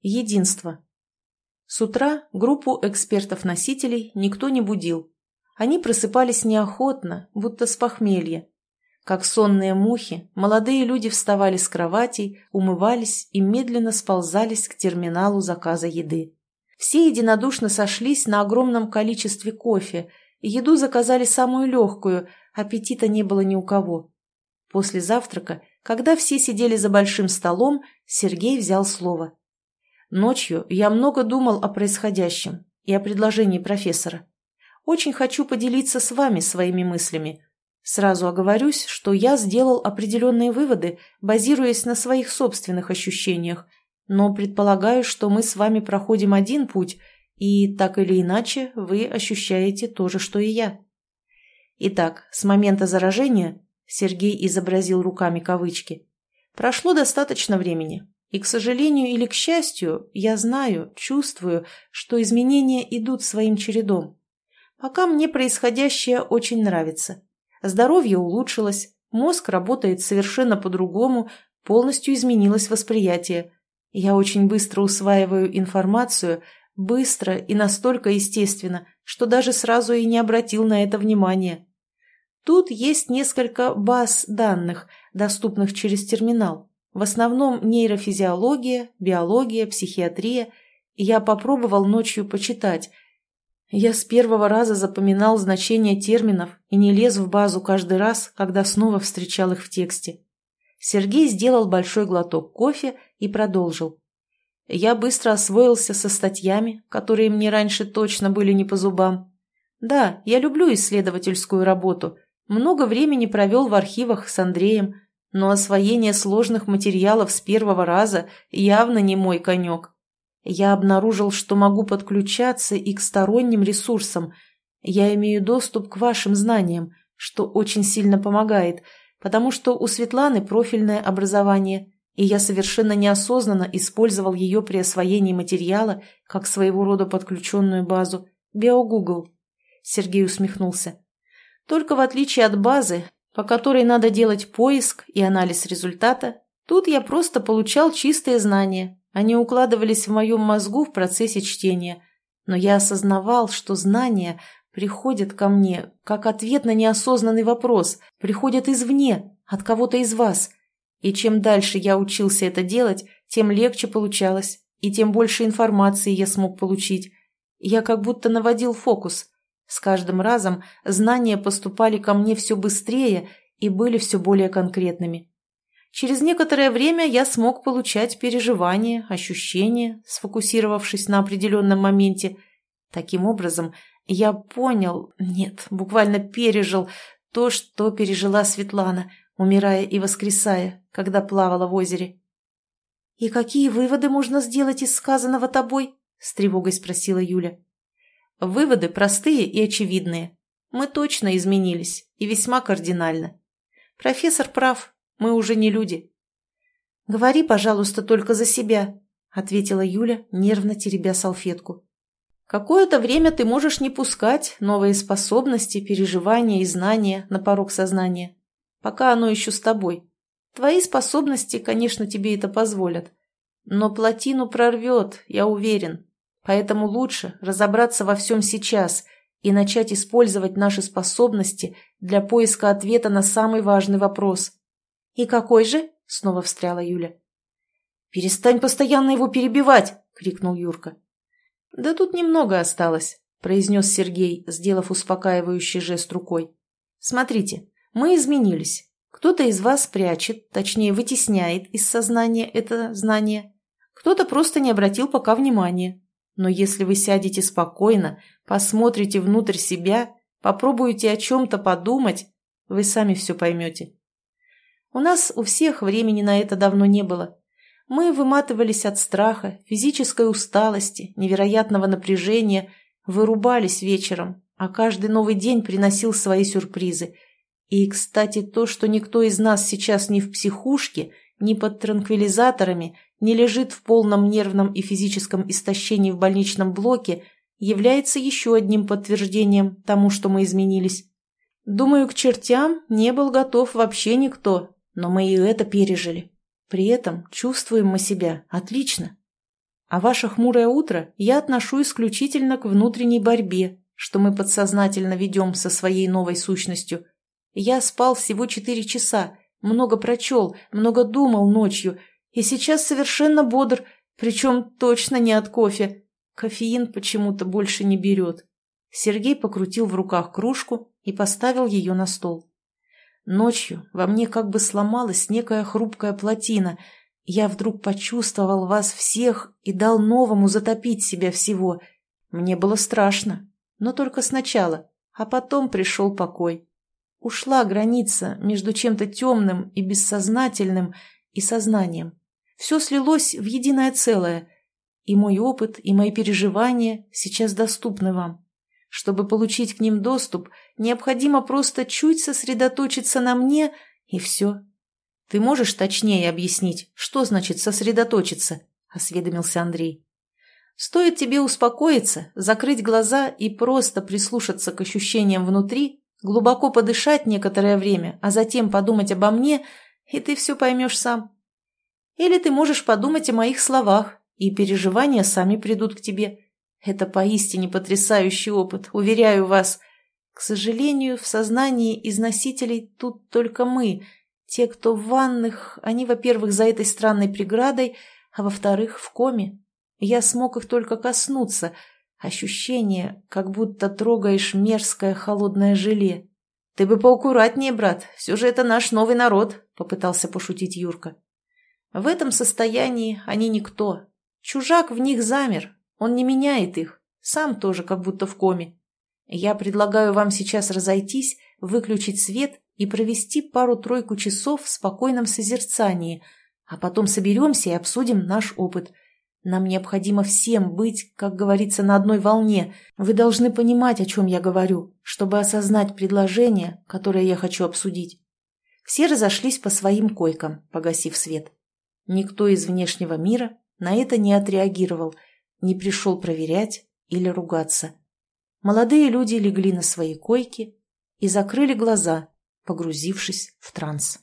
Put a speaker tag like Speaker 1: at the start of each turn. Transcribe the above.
Speaker 1: Единство. С утра группу экспертов-носителей никто не будил. Они просыпались неохотно, будто с похмелья. Как сонные мухи, молодые люди вставали с кроватей, умывались и медленно сползались к терминалу заказа еды. Все единодушно сошлись на огромном количестве кофе, еду заказали самую легкую, аппетита не было ни у кого. После завтрака, когда все сидели за большим столом, Сергей взял слово. Ночью я много думал о происходящем и о предложении профессора. Очень хочу поделиться с вами своими мыслями. Сразу оговорюсь, что я сделал определенные выводы, базируясь на своих собственных ощущениях, но предполагаю, что мы с вами проходим один путь, и так или иначе вы ощущаете то же, что и я. Итак, с момента заражения, Сергей изобразил руками кавычки, прошло достаточно времени, и, к сожалению или к счастью, я знаю, чувствую, что изменения идут своим чередом. Пока мне происходящее очень нравится. Здоровье улучшилось, мозг работает совершенно по-другому, полностью изменилось восприятие. Я очень быстро усваиваю информацию, быстро и настолько естественно, что даже сразу и не обратил на это внимания. Тут есть несколько баз данных, доступных через терминал. В основном нейрофизиология, биология, психиатрия. Я попробовал ночью почитать – я с первого раза запоминал значение терминов и не лез в базу каждый раз, когда снова встречал их в тексте. Сергей сделал большой глоток кофе и продолжил. Я быстро освоился со статьями, которые мне раньше точно были не по зубам. Да, я люблю исследовательскую работу, много времени провел в архивах с Андреем, но освоение сложных материалов с первого раза явно не мой конек. Я обнаружил, что могу подключаться и к сторонним ресурсам. Я имею доступ к вашим знаниям, что очень сильно помогает, потому что у Светланы профильное образование, и я совершенно неосознанно использовал ее при освоении материала как своего рода подключенную базу. Биогугл. Сергей усмехнулся. Только в отличие от базы, по которой надо делать поиск и анализ результата, тут я просто получал чистые знания, они укладывались в моем мозгу в процессе чтения, но я осознавал, что знания приходят ко мне как ответ на неосознанный вопрос, приходят извне, от кого-то из вас. И чем дальше я учился это делать, тем легче получалось, и тем больше информации я смог получить. Я как будто наводил фокус. С каждым разом знания поступали ко мне все быстрее и были все более конкретными. Через некоторое время я смог получать переживания, ощущения, сфокусировавшись на определенном моменте. Таким образом, я понял, нет, буквально пережил то, что пережила Светлана, умирая и воскресая, когда плавала в озере. «И какие выводы можно сделать из сказанного тобой?» — с тревогой спросила Юля. «Выводы простые и очевидные. Мы точно изменились, и весьма кардинально. Профессор прав, мы уже не люди. «Говори, пожалуйста, только за себя», — ответила Юля, нервно теребя салфетку. «Какое-то время ты можешь не пускать новые способности, переживания и знания на порог сознания, пока оно еще с тобой. Твои способности, конечно, тебе это позволят. Но плотину прорвет, я уверен. Поэтому лучше разобраться во всем сейчас и начать использовать наши способности для поиска ответа на самый важный вопрос. «И какой же?» — снова встряла Юля. «Перестань постоянно его перебивать!» — крикнул Юрка. «Да тут немного осталось», — произнес Сергей, сделав успокаивающий жест рукой. «Смотрите, мы изменились. Кто-то из вас прячет, точнее вытесняет из сознания это знание. Кто-то просто не обратил пока внимания. Но если вы сядете спокойно, посмотрите внутрь себя, попробуете о чем-то подумать, вы сами все поймете. У нас у всех времени на это давно не было. Мы выматывались от страха, физической усталости, невероятного напряжения, вырубались вечером, а каждый новый день приносил свои сюрпризы. И, кстати, то, что никто из нас сейчас не в психушке, ни под транквилизаторами, не лежит в полном нервном и физическом истощении в больничном блоке, является еще одним подтверждением тому, что мы изменились. Думаю, к чертям не был готов вообще никто, но мы и это пережили. При этом чувствуем мы себя отлично. А ваше хмурое утро я отношу исключительно к внутренней борьбе, что мы подсознательно ведем со своей новой сущностью. Я спал всего четыре часа, много прочел, много думал ночью, и сейчас совершенно бодр, причем точно не от кофе. Кофеин почему-то больше не берет. Сергей покрутил в руках кружку и поставил ее на стол. Ночью во мне как бы сломалась некая хрупкая плотина. Я вдруг почувствовал вас всех и дал новому затопить себя всего. Мне было страшно, но только сначала, а потом пришел покой. Ушла граница между чем-то темным и бессознательным и сознанием. Все слилось в единое целое, и мой опыт, и мои переживания сейчас доступны вам. Чтобы получить к ним доступ, необходимо просто чуть сосредоточиться на мне, и все. Ты можешь точнее объяснить, что значит сосредоточиться? — осведомился Андрей. Стоит тебе успокоиться, закрыть глаза и просто прислушаться к ощущениям внутри, глубоко подышать некоторое время, а затем подумать обо мне, и ты все поймешь сам. Или ты можешь подумать о моих словах, и переживания сами придут к тебе. Это поистине потрясающий опыт, уверяю вас. К сожалению, в сознании из носителей тут только мы. Те, кто в ванных, они, во-первых, за этой странной преградой, а во-вторых, в коме. Я смог их только коснуться. Ощущение, как будто трогаешь мерзкое холодное желе. «Ты бы поаккуратнее, брат, все же это наш новый народ», — попытался пошутить Юрка. В этом состоянии они никто. Чужак в них замер, он не меняет их, сам тоже как будто в коме. Я предлагаю вам сейчас разойтись, выключить свет и провести пару-тройку часов в спокойном созерцании, а потом соберемся и обсудим наш опыт. Нам необходимо всем быть, как говорится, на одной волне. Вы должны понимать, о чем я говорю, чтобы осознать предложение, которое я хочу обсудить. Все разошлись по своим койкам, погасив свет. Никто из внешнего мира на это не отреагировал – не пришел проверять или ругаться. Молодые люди легли на свои койки и закрыли глаза, погрузившись в транс.